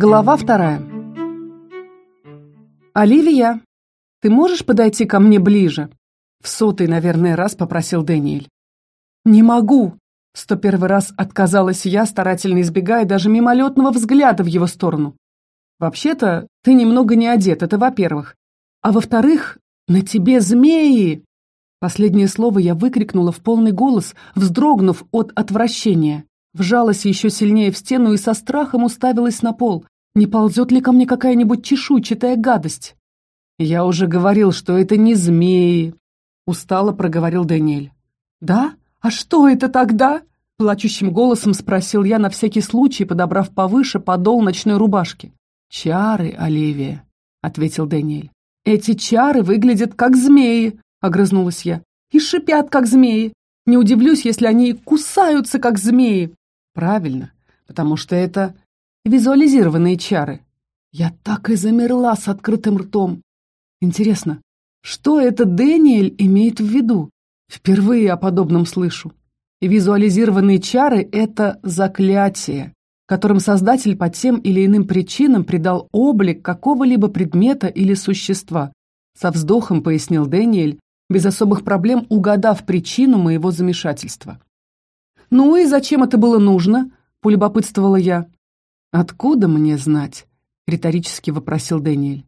Глава вторая. «Оливия, ты можешь подойти ко мне ближе?» В сотый, наверное, раз попросил Дэниэль. «Не могу!» Сто первый раз отказалась я, старательно избегая даже мимолетного взгляда в его сторону. «Вообще-то, ты немного не одет, это во-первых. А во-вторых, на тебе змеи!» Последнее слово я выкрикнула в полный голос, вздрогнув от отвращения. Вжалась еще сильнее в стену и со страхом уставилась на пол. Не ползет ли ко мне какая-нибудь чешуйчатая гадость? «Я уже говорил, что это не змеи», — устало проговорил Даниэль. «Да? А что это тогда?» Плачущим голосом спросил я на всякий случай, подобрав повыше подол ночной рубашки. «Чары, Оливия», — ответил Даниэль. «Эти чары выглядят как змеи», — огрызнулась я. «И шипят, как змеи. Не удивлюсь, если они кусаются, как змеи. Правильно, потому что это визуализированные чары. Я так и замерла с открытым ртом. Интересно, что это Дэниэль имеет в виду? Впервые о подобном слышу. И визуализированные чары — это заклятие, которым Создатель по тем или иным причинам придал облик какого-либо предмета или существа. Со вздохом пояснил Дэниэль, без особых проблем угадав причину моего замешательства. «Ну и зачем это было нужно?» — полюбопытствовала я. «Откуда мне знать?» — риторически вопросил Дэниэль.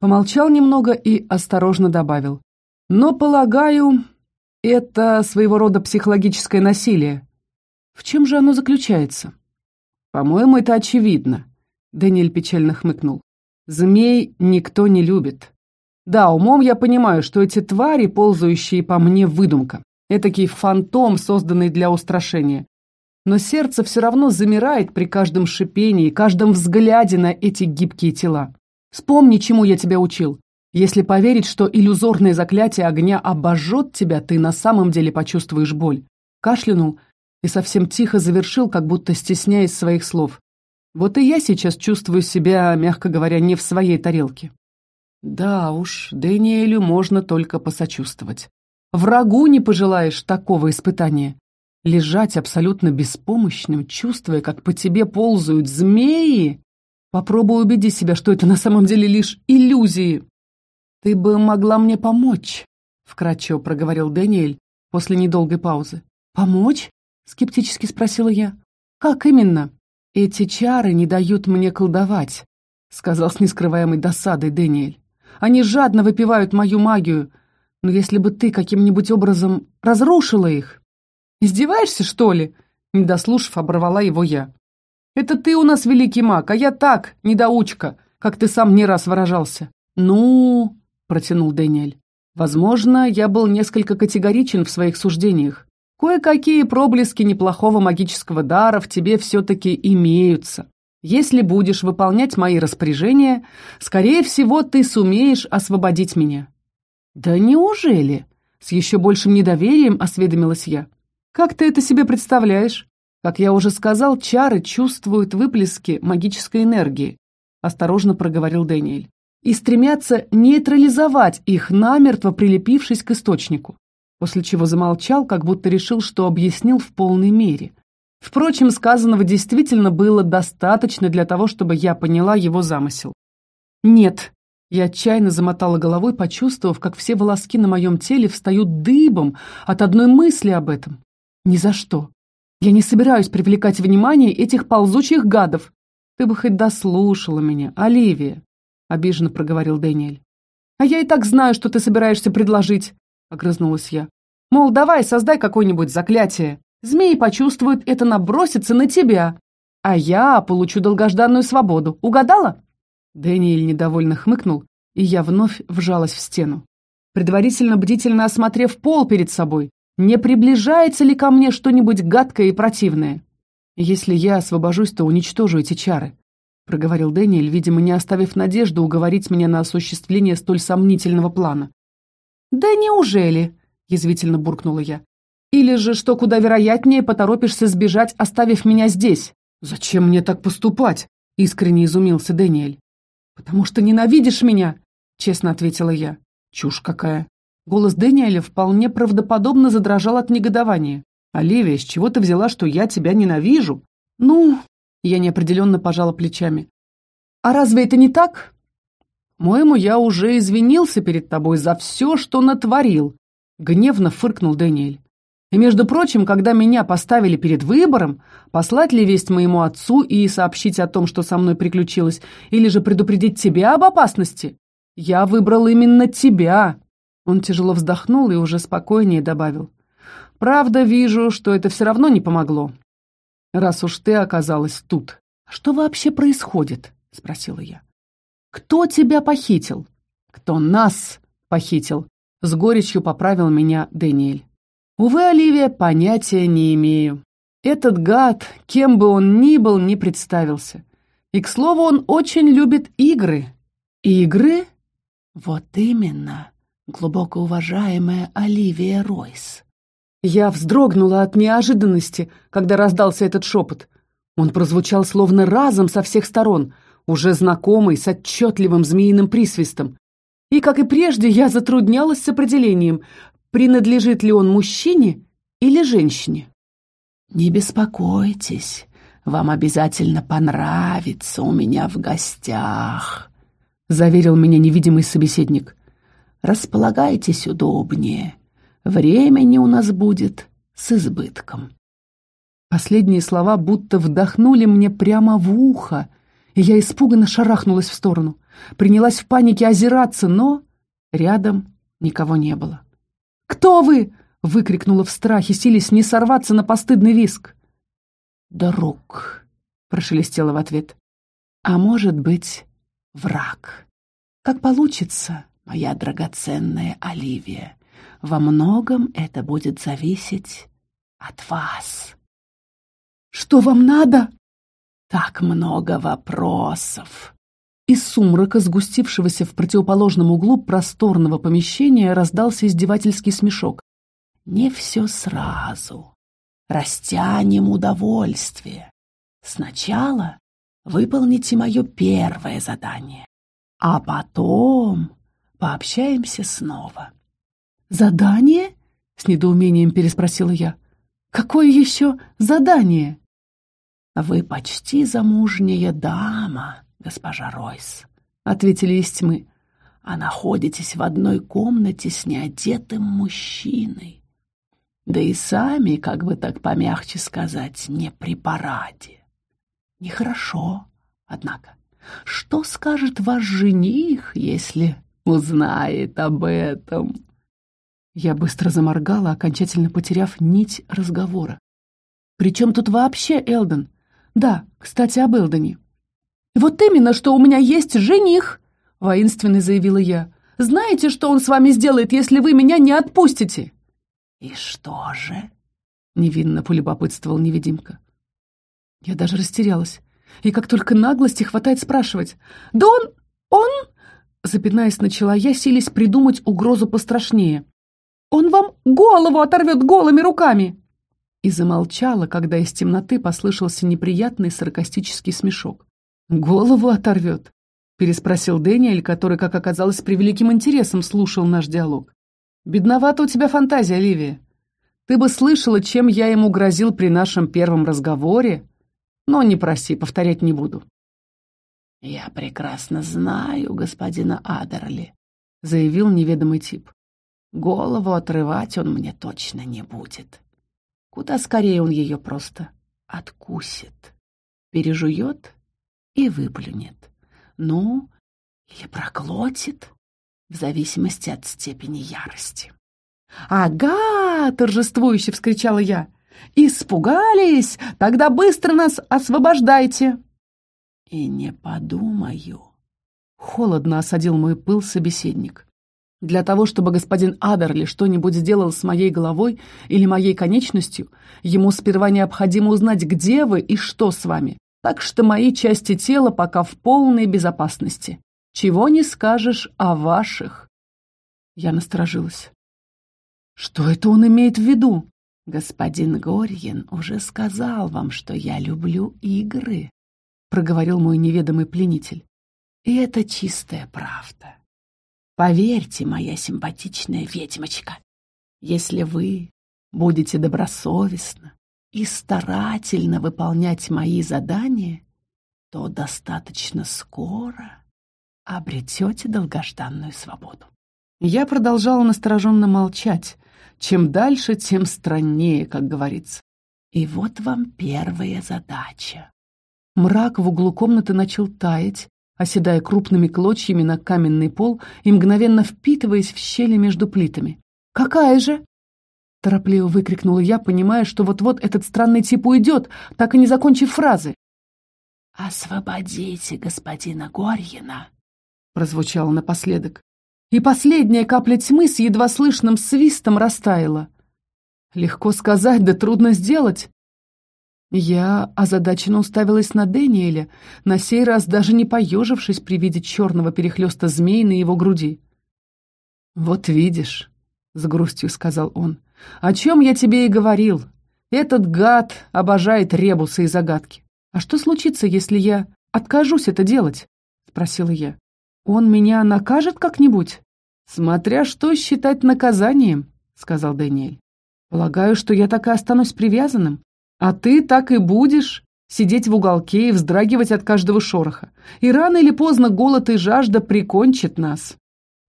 Помолчал немного и осторожно добавил. «Но, полагаю, это своего рода психологическое насилие. В чем же оно заключается?» «По-моему, это очевидно», — Дэниэль печально хмыкнул. «Змей никто не любит. Да, умом я понимаю, что эти твари, ползающие по мне, выдумка. Этакий фантом, созданный для устрашения. Но сердце все равно замирает при каждом шипении, каждом взгляде на эти гибкие тела. Вспомни, чему я тебя учил. Если поверить, что иллюзорное заклятие огня обожжет тебя, ты на самом деле почувствуешь боль. Кашлянул и совсем тихо завершил, как будто стесняясь своих слов. Вот и я сейчас чувствую себя, мягко говоря, не в своей тарелке. Да уж, Дэниелю можно только посочувствовать. Врагу не пожелаешь такого испытания. Лежать абсолютно беспомощным, чувствуя, как по тебе ползают змеи. Попробуй убеди себя, что это на самом деле лишь иллюзии. Ты бы могла мне помочь, вкратчиво проговорил Дэниэль после недолгой паузы. Помочь? скептически спросила я. Как именно? Эти чары не дают мне колдовать, сказал с нескрываемой досадой Дэниэль. Они жадно выпивают мою магию, но если бы ты каким-нибудь образом разрушила их... Издеваешься, что ли? Не дослушав, оборвала его я. Это ты у нас великий маг, а я так, недоучка, как ты сам не раз выражался. Ну, протянул Дэниэль. Возможно, я был несколько категоричен в своих суждениях. Кое-какие проблески неплохого магического дара в тебе все-таки имеются. Если будешь выполнять мои распоряжения, скорее всего, ты сумеешь освободить меня. «Да неужели?» — с еще большим недоверием осведомилась я. «Как ты это себе представляешь?» «Как я уже сказал, чары чувствуют выплески магической энергии», — осторожно проговорил Дэниэль, «и стремятся нейтрализовать их, намертво прилепившись к источнику», после чего замолчал, как будто решил, что объяснил в полной мере. Впрочем, сказанного действительно было достаточно для того, чтобы я поняла его замысел. «Нет», я отчаянно замотала головой, почувствовав, как все волоски на моем теле встают дыбом от одной мысли об этом. Ни за что. Я не собираюсь привлекать внимание этих ползучих гадов. Ты бы хоть дослушала меня, Оливия, — обиженно проговорил Дэниэль. А я и так знаю, что ты собираешься предложить, — огрызнулась я. Мол, давай, создай какое-нибудь заклятие. Змеи почувствуют это наброситься на тебя, а я получу долгожданную свободу. Угадала? Дэниэль недовольно хмыкнул, и я вновь вжалась в стену. Предварительно бдительно осмотрев пол перед собой, не приближается ли ко мне что-нибудь гадкое и противное? Если я освобожусь, то уничтожу эти чары, проговорил Дэниэль, видимо, не оставив надежды уговорить меня на осуществление столь сомнительного плана. Да неужели? язвительно буркнула я. Или же, что куда вероятнее, поторопишься сбежать, оставив меня здесь? Зачем мне так поступать? искренне изумился Дэниэль. «Потому что ненавидишь меня!» — честно ответила я. «Чушь какая!» Голос Дэниеля вполне правдоподобно задрожал от негодования. «Оливия, с чего ты взяла, что я тебя ненавижу?» «Ну...» — я неопределенно пожала плечами. А разве это не так? Моему я уже извинился перед тобой за все, что натворил, гневно фыркнул Даниэль. И, между прочим, когда меня поставили перед выбором, послать ли весть моему отцу и сообщить о том, что со мной приключилось, или же предупредить тебя об опасности, я выбрал именно тебя. Он тяжело вздохнул и уже спокойнее добавил. Правда, вижу, что это все равно не помогло. Раз уж ты оказалась тут. Что вообще происходит? Спросила я. Кто тебя похитил? Кто нас похитил? С горечью поправил меня Дэниэль. Увы, Оливия, понятия не имею. Этот гад, кем бы он ни был, не представился. И, к слову, он очень любит игры. Игры? Вот именно, глубоко уважаемая Оливия Ройс. Я вздрогнула от неожиданности, когда раздался этот шепот. Он прозвучал словно разом со всех сторон, уже знакомый, с отчетливым змеиным присвистом. И, как и прежде, я затруднялась с определением, принадлежит ли он мужчине или женщине. «Не беспокойтесь, вам обязательно понравится у меня в гостях», — заверил меня невидимый собеседник. «Располагайтесь удобнее. Времени у нас будет с избытком». Последние слова будто вдохнули мне прямо в ухо, и я испуганно шарахнулась в сторону. Принялась в панике озираться, но рядом никого не было. «Кто вы?» — выкрикнула в страхе, силясь не сорваться на постыдный виск. «Друг», — прошелестела в ответ. «А может быть, враг. Как получится, моя драгоценная Оливия. Во многом это будет зависеть от вас». «Что вам надо?» «Так много вопросов», из сумрака, сгустившегося в противоположном углу просторного помещения, раздался издевательский смешок. «Не все сразу. Растянем удовольствие. Сначала выполните мое первое задание, а потом пообщаемся снова». «Задание?» — с недоумением переспросила я. «Какое еще задание?» «Вы почти замужняя дама», госпожа Ройс», — ответили из тьмы, — «а находитесь в одной комнате с неодетым мужчиной. Да и сами, как бы так помягче сказать, не при параде. Нехорошо, однако. Что скажет ваш жених, если узнает об этом?» Я быстро заморгала, окончательно потеряв нить разговора. «При чем тут вообще Элден? Да, кстати, об Элдоне. «Вот именно, что у меня есть жених!» — воинственно заявила я. «Знаете, что он с вами сделает, если вы меня не отпустите?» «И что же?» — невинно полюбопытствовал невидимка. Я даже растерялась. И как только наглости хватает спрашивать. «Да он... он...» Запинаясь, начала я, силясь придумать угрозу пострашнее. «Он вам голову оторвет голыми руками!» И замолчала, когда из темноты послышался неприятный саркастический смешок. «Голову оторвет?» — переспросил Дэниэль, который, как оказалось, с превеликим интересом слушал наш диалог. «Бедновата у тебя фантазия, Оливия. Ты бы слышала, чем я ему грозил при нашем первом разговоре, но не проси, повторять не буду». «Я прекрасно знаю господина Адерли», — заявил неведомый тип. «Голову отрывать он мне точно не будет. Куда скорее он ее просто откусит, пережует и выплюнет. Ну, или проглотит, в зависимости от степени ярости. «Ага!» — торжествующе вскричала я. «Испугались? Тогда быстро нас освобождайте!» «И не подумаю!» Холодно осадил мой пыл собеседник. Для того, чтобы господин Адерли что-нибудь сделал с моей головой или моей конечностью, ему сперва необходимо узнать, где вы и что с вами так что мои части тела пока в полной безопасности. Чего не скажешь о ваших. Я насторожилась. Что это он имеет в виду? Господин Горьин уже сказал вам, что я люблю игры, проговорил мой неведомый пленитель. И это чистая правда. Поверьте, моя симпатичная ведьмочка, если вы будете добросовестно, и старательно выполнять мои задания, то достаточно скоро обретете долгожданную свободу. Я продолжала настороженно молчать. Чем дальше, тем страннее, как говорится. И вот вам первая задача. Мрак в углу комнаты начал таять, оседая крупными клочьями на каменный пол и мгновенно впитываясь в щели между плитами. «Какая же?» Торопливо выкрикнула я, понимая, что вот-вот этот странный тип уйдет, так и не закончив фразы. «Освободите господина Горьина», — прозвучало напоследок. И последняя капля тьмы с едва слышным свистом растаяла. Легко сказать, да трудно сделать. Я озадаченно уставилась на Дэниеля, на сей раз даже не поежившись при виде черного перехлеста змей на его груди. «Вот видишь», — с грустью сказал он, — «о чем я тебе и говорил. Этот гад обожает ребусы и загадки. А что случится, если я откажусь это делать?» — спросила я. «Он меня накажет как-нибудь?» «Смотря что считать наказанием», — сказал Дэниэль. Полагаю, что я так и останусь привязанным. А ты так и будешь сидеть в уголке и вздрагивать от каждого шороха. И рано или поздно голод и жажда прикончат нас.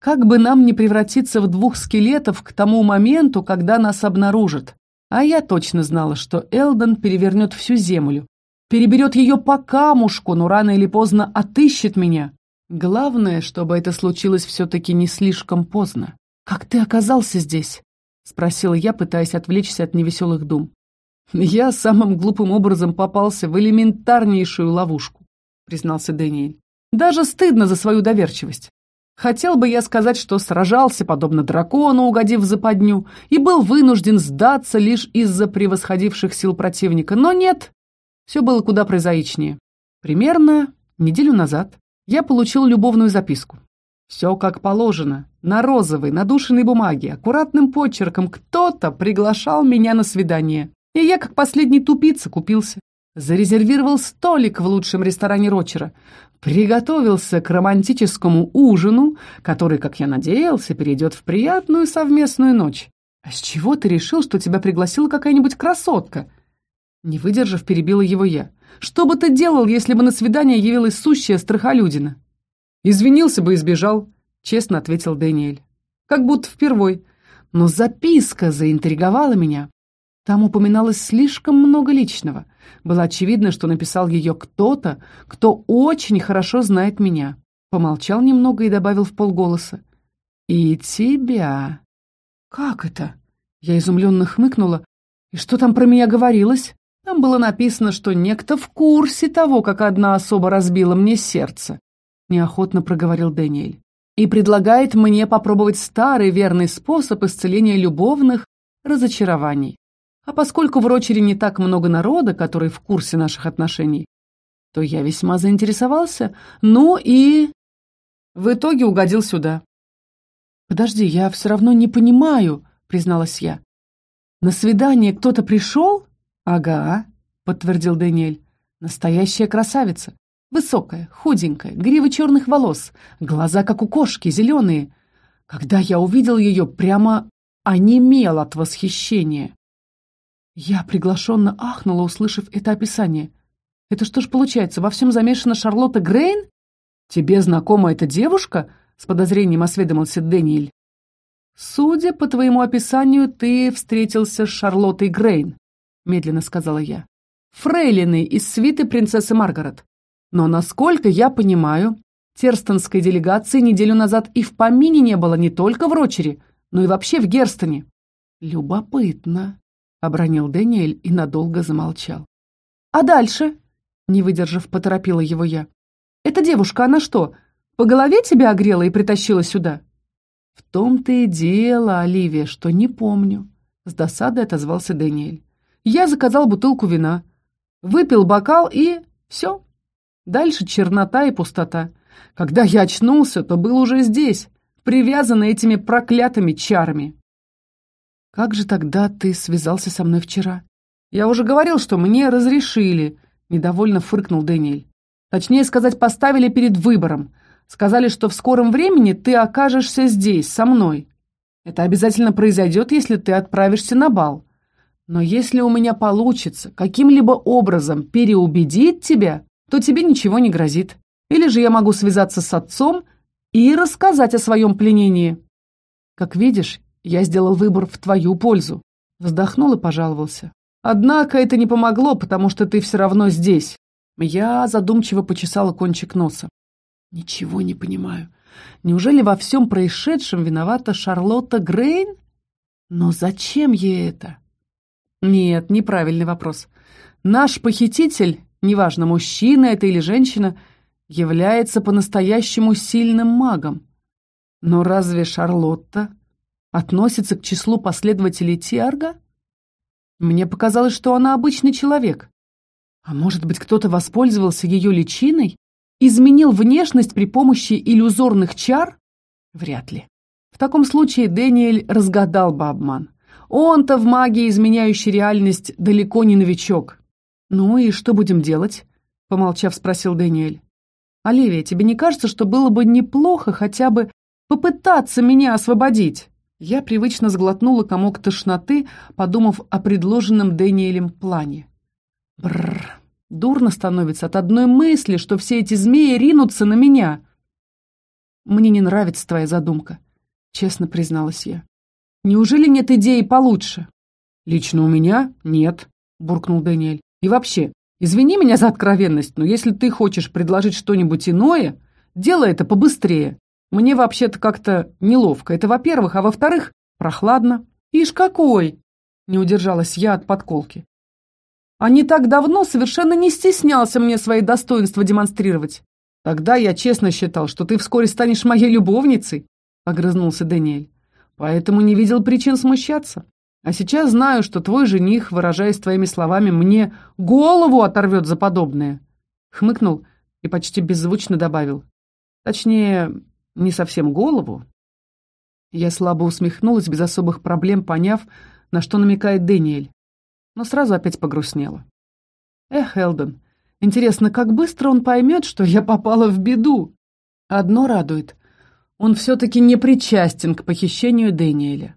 Как бы нам не превратиться в двух скелетов к тому моменту, когда нас обнаружат. А я точно знала, что Элдон перевернет всю землю. Переберет ее по камушку, но рано или поздно отыщет меня. Главное, чтобы это случилось все-таки не слишком поздно. Как ты оказался здесь? — спросила я, пытаясь отвлечься от невеселых дум. «Я самым глупым образом попался в элементарнейшую ловушку», — признался Дэниэль. «Даже стыдно за свою доверчивость. Хотел бы я сказать, что сражался, подобно дракону, угодив в западню, и был вынужден сдаться лишь из-за превосходивших сил противника, но нет, все было куда прозаичнее. Примерно неделю назад я получил любовную записку. Все как положено. На розовой, надушенной бумаге, аккуратным почерком кто-то приглашал меня на свидание. И я, как последний тупица, купился. Зарезервировал столик в лучшем ресторане Рочера. Приготовился к романтическому ужину, который, как я надеялся, перейдет в приятную совместную ночь. А с чего ты решил, что тебя пригласила какая-нибудь красотка? Не выдержав, перебила его я. Что бы ты делал, если бы на свидание явилась сущая страхолюдина? «Извинился бы и сбежал», — честно ответил Дэниэль. «Как будто впервой. Но записка заинтриговала меня. Там упоминалось слишком много личного. Было очевидно, что написал ее кто-то, кто очень хорошо знает меня. Помолчал немного и добавил в полголоса. «И тебя». «Как это?» Я изумленно хмыкнула. «И что там про меня говорилось?» Там было написано, что некто в курсе того, как одна особа разбила мне сердце. — неохотно проговорил Дэниэль. «И предлагает мне попробовать старый верный способ исцеления любовных разочарований. А поскольку в Рочере не так много народа, который в курсе наших отношений, то я весьма заинтересовался, ну и... В итоге угодил сюда». «Подожди, я все равно не понимаю», — призналась я. «На свидание кто-то пришел?» «Ага», — подтвердил Дэниэль. «Настоящая красавица. Высокая, худенькая, грива черных волос, глаза, как у кошки, зеленые. Когда я увидел ее, прямо онемел от восхищения. Я приглашенно ахнула, услышав это описание. Это что ж получается, во всем замешана Шарлотта Грейн? Тебе знакома эта девушка? С подозрением осведомился Дэниэль. Судя по твоему описанию, ты встретился с Шарлоттой Грейн, медленно сказала я. Фрейлиной из свиты принцессы Маргарет. Но, насколько я понимаю, терстонской делегации неделю назад и в помине не было не только в Рочере, но и вообще в Герстоне. «Любопытно», — обронил Дэниэль и надолго замолчал. «А дальше?» — не выдержав, поторопила его я. «Эта девушка, она что, по голове тебя огрела и притащила сюда?» «В том-то и дело, Оливия, что не помню», — с досадой отозвался Дэниэль. «Я заказал бутылку вина, выпил бокал и... все, Дальше чернота и пустота. Когда я очнулся, то был уже здесь, привязанный этими проклятыми чарами. «Как же тогда ты связался со мной вчера?» «Я уже говорил, что мне разрешили», — недовольно фыркнул Дэниэль. «Точнее сказать, поставили перед выбором. Сказали, что в скором времени ты окажешься здесь, со мной. Это обязательно произойдет, если ты отправишься на бал. Но если у меня получится каким-либо образом переубедить тебя, то тебе ничего не грозит. Или же я могу связаться с отцом и рассказать о своем пленении. Как видишь, я сделал выбор в твою пользу. Вздохнул и пожаловался. Однако это не помогло, потому что ты все равно здесь. Я задумчиво почесала кончик носа. Ничего не понимаю. Неужели во всем происшедшем виновата Шарлотта Грейн? Но зачем ей это? Нет, неправильный вопрос. Наш похититель, неважно, мужчина это или женщина, является по-настоящему сильным магом. Но разве Шарлотта относится к числу последователей Тиарга? Мне показалось, что она обычный человек. А может быть, кто-то воспользовался ее личиной? Изменил внешность при помощи иллюзорных чар? Вряд ли. В таком случае Дэниэль разгадал бы обман. Он-то в магии, изменяющей реальность, далеко не новичок. «Ну и что будем делать?» — помолчав, спросил Дэниэль. «Оливия, тебе не кажется, что было бы неплохо хотя бы попытаться меня освободить?» Я привычно сглотнула комок тошноты, подумав о предложенном Дэниелем плане. Бррр, дурно становится от одной мысли, что все эти змеи ринутся на меня. Мне не нравится твоя задумка, честно призналась я. Неужели нет идеи получше? Лично у меня нет, буркнул Дэниэль. И вообще, извини меня за откровенность, но если ты хочешь предложить что-нибудь иное, делай это побыстрее. Мне вообще-то как-то неловко. Это во-первых, а во-вторых, прохладно. Ишь какой! Не удержалась я от подколки. А не так давно совершенно не стеснялся мне свои достоинства демонстрировать. Тогда я честно считал, что ты вскоре станешь моей любовницей, огрызнулся Даниэль. Поэтому не видел причин смущаться. А сейчас знаю, что твой жених, выражаясь твоими словами, мне голову оторвет за подобное. Хмыкнул и почти беззвучно добавил. Точнее, не совсем голову. Я слабо усмехнулась, без особых проблем поняв, на что намекает Дэниэль, но сразу опять погрустнела. Эх, Элден, интересно, как быстро он поймет, что я попала в беду? Одно радует. Он все-таки не причастен к похищению Дэниеля.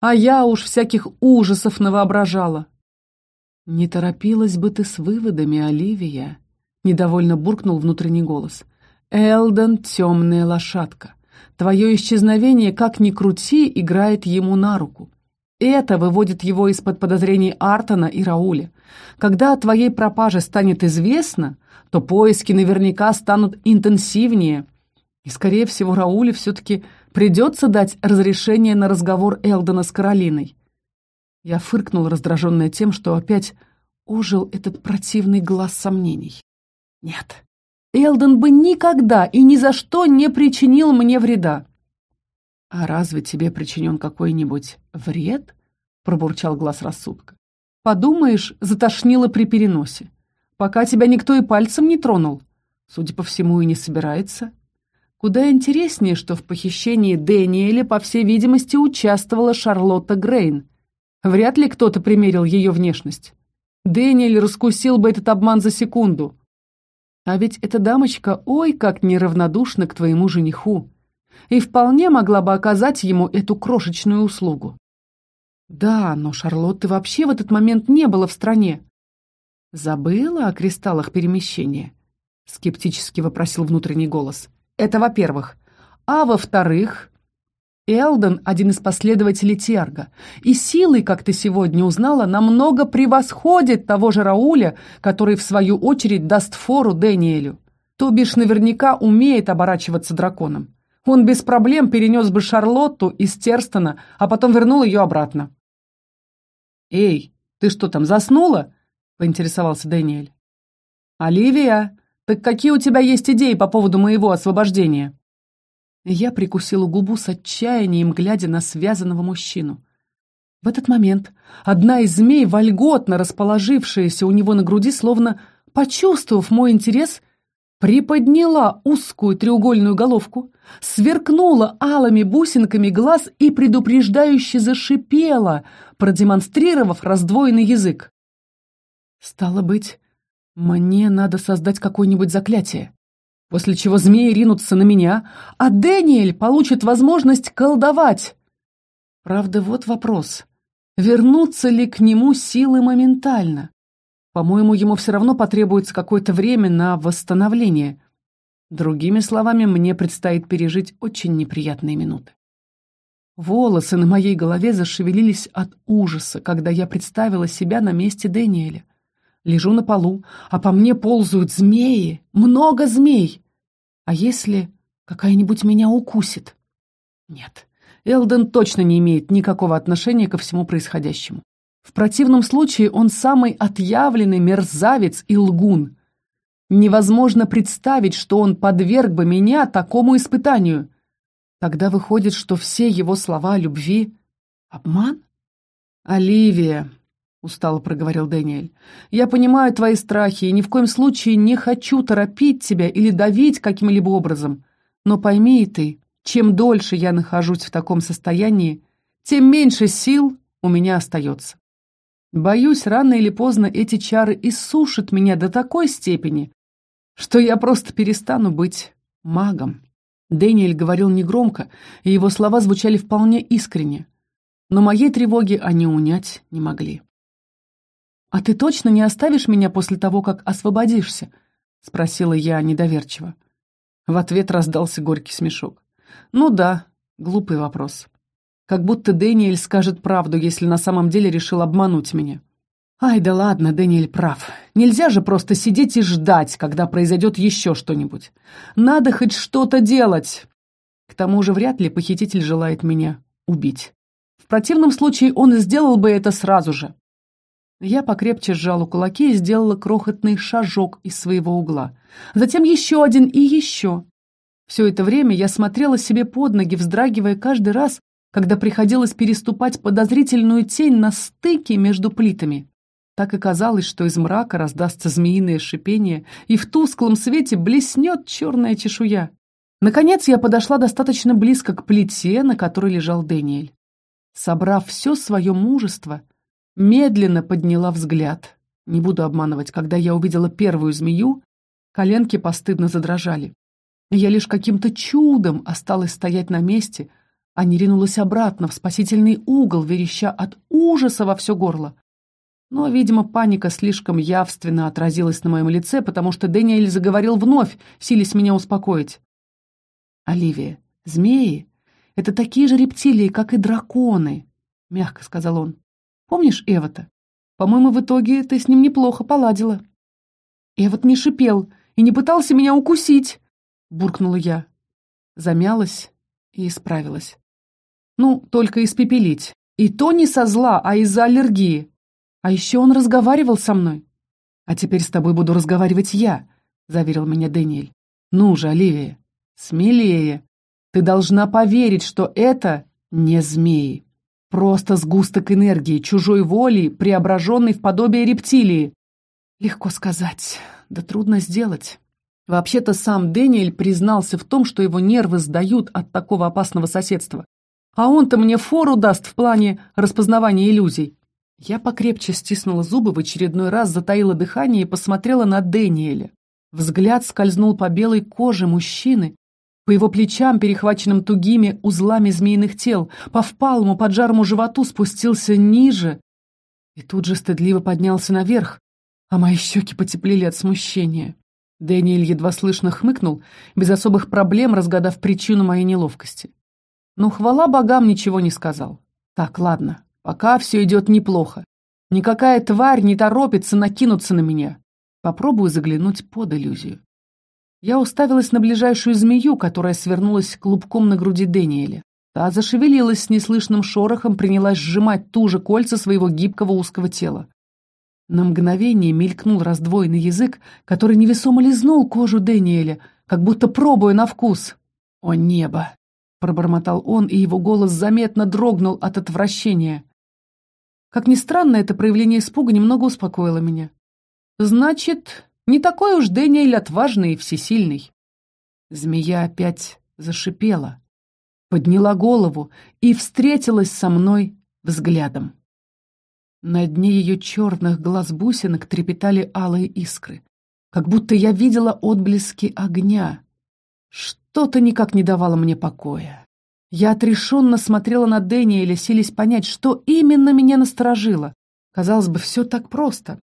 А я уж всяких ужасов навоображала. «Не торопилась бы ты с выводами, Оливия», — недовольно буркнул внутренний голос. — Элден — темная лошадка. Твое исчезновение, как ни крути, играет ему на руку. Это выводит его из-под подозрений Артона и Рауля. Когда о твоей пропаже станет известно, то поиски наверняка станут интенсивнее. И, скорее всего, Рауле все-таки придется дать разрешение на разговор Элдена с Каролиной. Я фыркнул, раздраженная тем, что опять ожил этот противный глаз сомнений. Нет, Элден бы никогда и ни за что не причинил мне вреда. «А разве тебе причинен какой-нибудь вред?» — пробурчал глаз рассудка. «Подумаешь, затошнило при переносе. Пока тебя никто и пальцем не тронул. Судя по всему, и не собирается. Куда интереснее, что в похищении Дэниеля, по всей видимости, участвовала Шарлотта Грейн. Вряд ли кто-то примерил ее внешность. Дэниэль раскусил бы этот обман за секунду. А ведь эта дамочка ой как неравнодушна к твоему жениху и вполне могла бы оказать ему эту крошечную услугу. Да, но Шарлотты вообще в этот момент не было в стране. Забыла о кристаллах перемещения? Скептически вопросил внутренний голос. Это во-первых. А во-вторых, Элден – один из последователей Тиарга, и силой, как ты сегодня узнала, намного превосходит того же Рауля, который, в свою очередь, даст фору Дэниелю. То бишь наверняка умеет оборачиваться драконом. Он без проблем перенес бы Шарлотту из Терстона, а потом вернул ее обратно. «Эй, ты что там, заснула?» – поинтересовался Дэниэль. «Оливия, так какие у тебя есть идеи по поводу моего освобождения?» Я прикусила губу с отчаянием, глядя на связанного мужчину. В этот момент одна из змей, вольготно расположившаяся у него на груди, словно почувствовав мой интерес, приподняла узкую треугольную головку, сверкнула алыми бусинками глаз и предупреждающе зашипела, продемонстрировав раздвоенный язык. «Стало быть, мне надо создать какое-нибудь заклятие после чего змеи ринутся на меня, а Дэниэль получит возможность колдовать. Правда, вот вопрос. Вернутся ли к нему силы моментально? По-моему, ему все равно потребуется какое-то время на восстановление. Другими словами, мне предстоит пережить очень неприятные минуты. Волосы на моей голове зашевелились от ужаса, когда я представила себя на месте Дэниеля. Лежу на полу, а по мне ползают змеи, много змей. А если какая-нибудь меня укусит? Нет, Элден точно не имеет никакого отношения ко всему происходящему. В противном случае он самый отъявленный мерзавец и лгун. Невозможно представить, что он подверг бы меня такому испытанию. Тогда выходит, что все его слова о любви — обман? «Оливия», — устало проговорил Дэниэль, — «я понимаю твои страхи и ни в коем случае не хочу торопить тебя или давить каким-либо образом. Но пойми и ты, чем дольше я нахожусь в таком состоянии, тем меньше сил у меня остается. Боюсь, рано или поздно эти чары иссушат меня до такой степени, что я просто перестану быть магом. Дэниэль говорил негромко, и его слова звучали вполне искренне, но моей тревоги они унять не могли. «А ты точно не оставишь меня после того, как освободишься?» — спросила я недоверчиво. В ответ раздался горький смешок. «Ну да, глупый вопрос. Как будто Дэниэль скажет правду, если на самом деле решил обмануть меня. Ай, да ладно, Дэниэль прав. Нельзя же просто сидеть и ждать, когда произойдет еще что-нибудь. Надо хоть что-то делать. К тому же вряд ли похититель желает меня убить. В противном случае он сделал бы это сразу же. Я покрепче сжала кулаки и сделала крохотный шажок из своего угла. Затем еще один и еще. Все это время я смотрела себе под ноги, вздрагивая каждый раз, когда приходилось переступать подозрительную тень на стыке между плитами. Так и казалось, что из мрака раздастся змеиное шипение, и в тусклом свете блеснет черная чешуя. Наконец я подошла достаточно близко к плите, на которой лежал Дэниэль. Собрав все свое мужество, медленно подняла взгляд. Не буду обманывать, когда я увидела первую змею, коленки постыдно задрожали. Я лишь каким-то чудом осталась стоять на месте, а не ринулась обратно в спасительный угол, вереща от ужаса во все горло. Но, видимо, паника слишком явственно отразилась на моем лице, потому что Дэниэль заговорил вновь, силясь меня успокоить. «Оливия, змеи — это такие же рептилии, как и драконы», — мягко сказал он. «Помнишь Эвота? По-моему, в итоге ты с ним неплохо поладила». «Эвот не шипел и не пытался меня укусить», — буркнула я. Замялась и исправилась. Ну, только испепелить. И то не со зла, а из-за аллергии. А еще он разговаривал со мной. А теперь с тобой буду разговаривать я, заверил меня Дэниэль. Ну же, Оливия, смелее. Ты должна поверить, что это не змеи. Просто сгусток энергии, чужой воли, преображенный в подобие рептилии. Легко сказать, да трудно сделать. Вообще-то сам Дэниэль признался в том, что его нервы сдают от такого опасного соседства. А он-то мне фору даст в плане распознавания иллюзий. Я покрепче стиснула зубы, в очередной раз затаила дыхание и посмотрела на Дэниеля. Взгляд скользнул по белой коже мужчины, по его плечам, перехваченным тугими узлами змеиных тел, по впалому поджарому животу спустился ниже и тут же стыдливо поднялся наверх, а мои щеки потеплели от смущения. Дэниэль едва слышно хмыкнул, без особых проблем разгадав причину моей неловкости. Но хвала богам ничего не сказал. Так, ладно, пока все идет неплохо. Никакая тварь не торопится накинуться на меня. Попробую заглянуть под иллюзию. Я уставилась на ближайшую змею, которая свернулась клубком на груди Дэниеля. Та зашевелилась с неслышным шорохом, принялась сжимать ту же кольца своего гибкого узкого тела. На мгновение мелькнул раздвоенный язык, который невесомо лизнул кожу Дэниеля, как будто пробуя на вкус. «О небо!» Пробормотал он, и его голос заметно дрогнул от отвращения. Как ни странно, это проявление испуга немного успокоило меня. Значит, не такой уж Дэниэль отважный и всесильный. Змея опять зашипела, подняла голову и встретилась со мной взглядом. На дне ее черных глаз бусинок трепетали алые искры, как будто я видела отблески огня. Что-то никак не давало мне покоя. Я отрешенно смотрела на Дэниеля, силясь понять, что именно меня насторожило. Казалось бы, все так просто.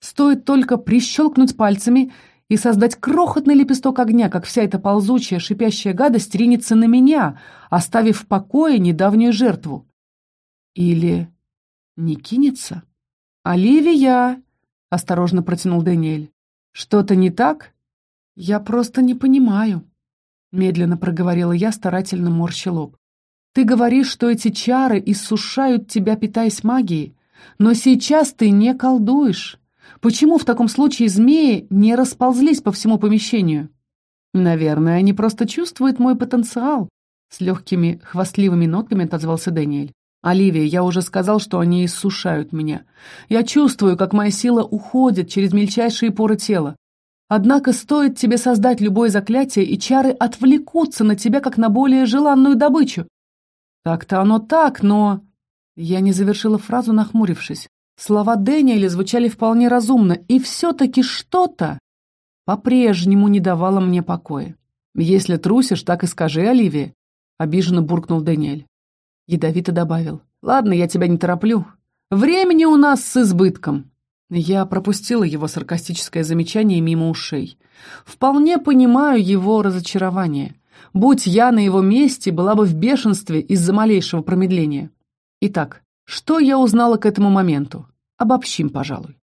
Стоит только прищелкнуть пальцами и создать крохотный лепесток огня, как вся эта ползучая, шипящая гадость ринется на меня, оставив в покое недавнюю жертву. Или не кинется? «Оливия!» — осторожно протянул Даниэль. «Что-то не так?» «Я просто не понимаю», — медленно проговорила я, старательно морща лоб. «Ты говоришь, что эти чары иссушают тебя, питаясь магией, но сейчас ты не колдуешь. Почему в таком случае змеи не расползлись по всему помещению? Наверное, они просто чувствуют мой потенциал. С легкими хвастливыми нотками отозвался Дэниэль. «Оливия, я уже сказал, что они иссушают меня. Я чувствую, как моя сила уходит через мельчайшие поры тела. Однако стоит тебе создать любое заклятие, и чары отвлекутся на тебя, как на более желанную добычу. Так-то оно так, но...» Я не завершила фразу, нахмурившись. Слова Дэниеля звучали вполне разумно, и все-таки что-то по-прежнему не давало мне покоя. «Если трусишь, так и скажи, Оливия», — обиженно буркнул Дэниэль. Ядовито добавил. «Ладно, я тебя не тороплю. Времени у нас с избытком». Я пропустила его саркастическое замечание мимо ушей. Вполне понимаю его разочарование. Будь я на его месте, была бы в бешенстве из-за малейшего промедления. Итак, что я узнала к этому моменту? Обобщим, пожалуй.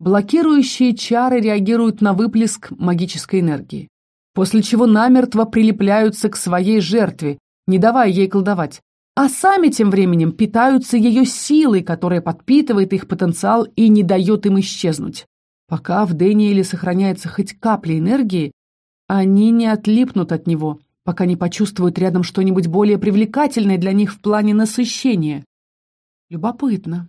Блокирующие чары реагируют на выплеск магической энергии, после чего намертво прилепляются к своей жертве, не давая ей колдовать, а сами тем временем питаются ее силой, которая подпитывает их потенциал и не дает им исчезнуть. Пока в Дэниеле сохраняется хоть капля энергии, они не отлипнут от него, пока не почувствуют рядом что-нибудь более привлекательное для них в плане насыщения. Любопытно.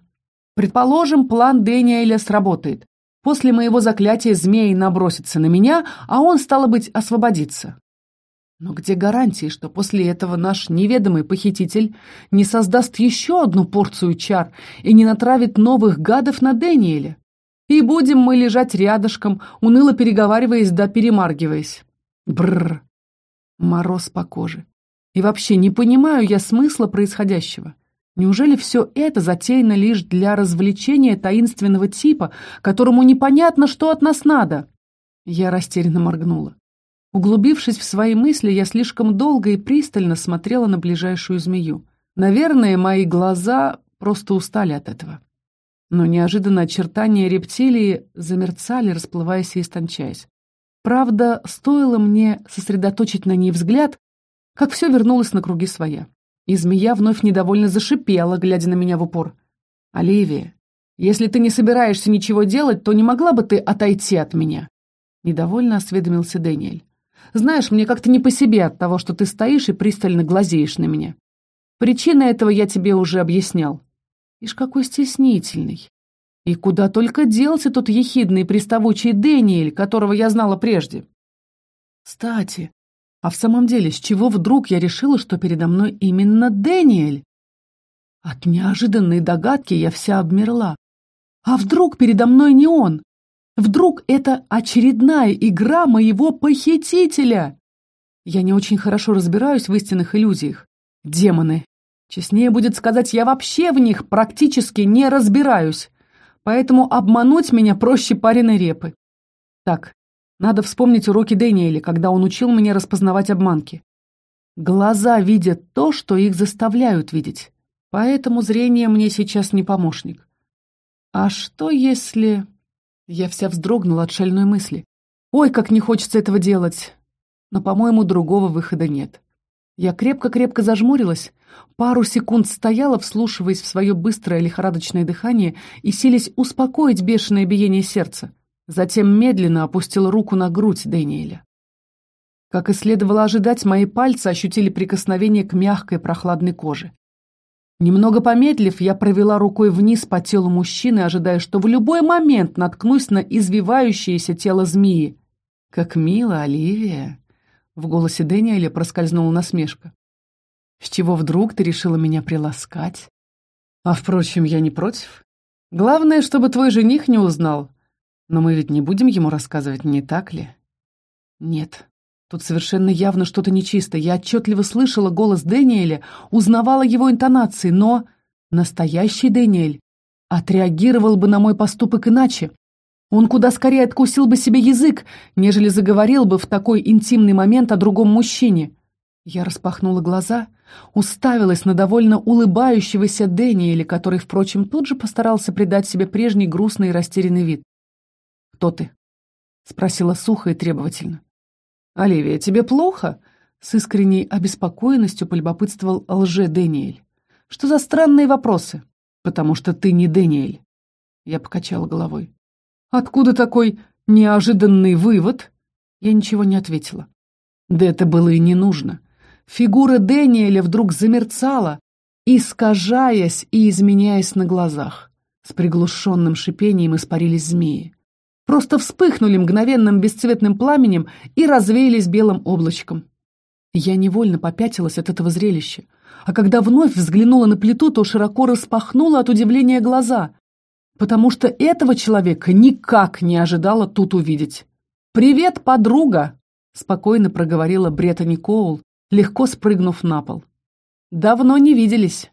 Предположим, план Дэниеля сработает. После моего заклятия змеи набросится на меня, а он, стало быть, освободится. Но где гарантии, что после этого наш неведомый похититель не создаст еще одну порцию чар и не натравит новых гадов на Дэниеля? И будем мы лежать рядышком, уныло переговариваясь да перемаргиваясь. Бррр. Мороз по коже. И вообще не понимаю я смысла происходящего. Неужели все это затеяно лишь для развлечения таинственного типа, которому непонятно, что от нас надо? Я растерянно моргнула. Углубившись в свои мысли, я слишком долго и пристально смотрела на ближайшую змею. Наверное, мои глаза просто устали от этого. Но неожиданно очертания рептилии замерцали, расплываясь и истончаясь. Правда, стоило мне сосредоточить на ней взгляд, как все вернулось на круги своя. И змея вновь недовольно зашипела, глядя на меня в упор. «Оливия, если ты не собираешься ничего делать, то не могла бы ты отойти от меня?» Недовольно осведомился Дэниэль. «Знаешь, мне как-то не по себе от того, что ты стоишь и пристально глазеешь на меня. Причина этого я тебе уже объяснял. Ишь, какой стеснительный. И куда только делся тот ехидный приставучий Дэниэль, которого я знала прежде. Кстати, а в самом деле, с чего вдруг я решила, что передо мной именно Дэниэль? От неожиданной догадки я вся обмерла. А вдруг передо мной не он? Вдруг это очередная игра моего похитителя? Я не очень хорошо разбираюсь в истинных иллюзиях. Демоны. Честнее будет сказать, я вообще в них практически не разбираюсь. Поэтому обмануть меня проще пареной репы. Так, надо вспомнить уроки Дэниеля, когда он учил меня распознавать обманки. Глаза видят то, что их заставляют видеть. Поэтому зрение мне сейчас не помощник. А что если... Я вся вздрогнула от шальной мысли. Ой, как не хочется этого делать. Но, по-моему, другого выхода нет. Я крепко-крепко зажмурилась, пару секунд стояла, вслушиваясь в свое быстрое лихорадочное дыхание и силясь успокоить бешеное биение сердца. Затем медленно опустил руку на грудь Дэниеля. Как и следовало ожидать, мои пальцы ощутили прикосновение к мягкой прохладной коже. Немного помедлив, я провела рукой вниз по телу мужчины, ожидая, что в любой момент наткнусь на извивающееся тело змеи. «Как мило, Оливия!» В голосе Дэниеля проскользнула насмешка. «С чего вдруг ты решила меня приласкать? А, впрочем, я не против. Главное, чтобы твой жених не узнал, но мы ведь не будем ему рассказывать, не так ли? Нет. Тут совершенно явно что-то нечисто. Я отчетливо слышала голос Дэниеля, узнавала его интонации, но... Настоящий Дэниэль отреагировал бы на мой поступок иначе. Он куда скорее откусил бы себе язык, нежели заговорил бы в такой интимный момент о другом мужчине. Я распахнула глаза, уставилась на довольно улыбающегося Дэниеля, который, впрочем, тут же постарался придать себе прежний грустный и растерянный вид. «Кто ты?» — спросила сухо и требовательно. «Оливия, тебе плохо?» — с искренней обеспокоенностью полюбопытствовал лже Дэниэль. «Что за странные вопросы?» «Потому что ты не Дэниэль». Я покачала головой. «Откуда такой неожиданный вывод?» Я ничего не ответила. Да это было и не нужно. Фигура Дэниеля вдруг замерцала, искажаясь и изменяясь на глазах. С приглушенным шипением испарились змеи. Просто вспыхнули мгновенным бесцветным пламенем и развеялись белым облачком. Я невольно попятилась от этого зрелища, а когда вновь взглянула на плиту, то широко распахнула от удивления глаза, потому что этого человека никак не ожидала тут увидеть. «Привет, подруга!» — спокойно проговорила Бреттани Коул, легко спрыгнув на пол. «Давно не виделись».